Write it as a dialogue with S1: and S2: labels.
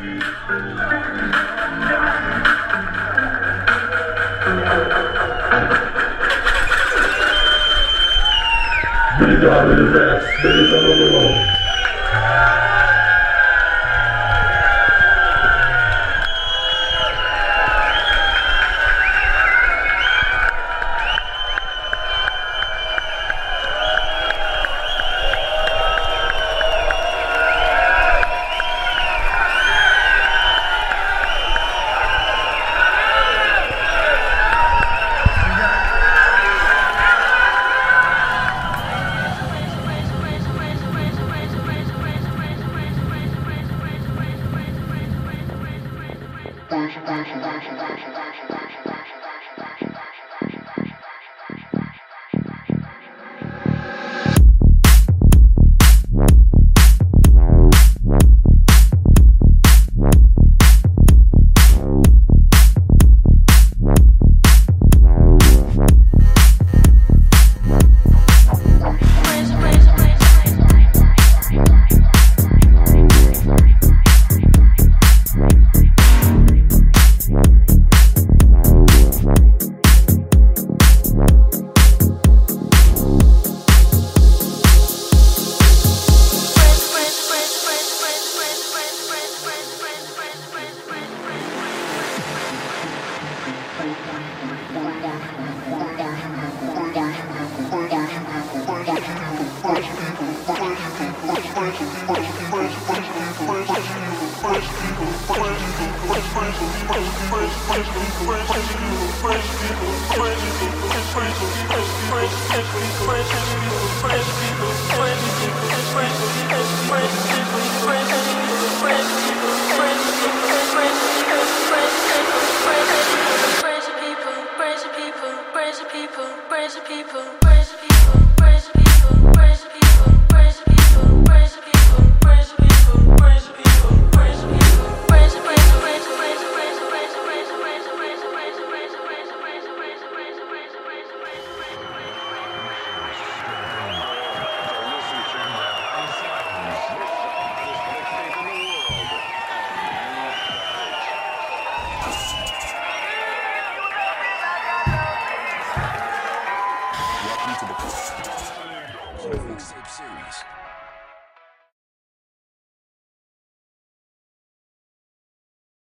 S1: Big dog in the back, big dog alone. 八十八十八十八十八十八十 people, praise the people, praise the people, praise the people, praise the people. to the pool.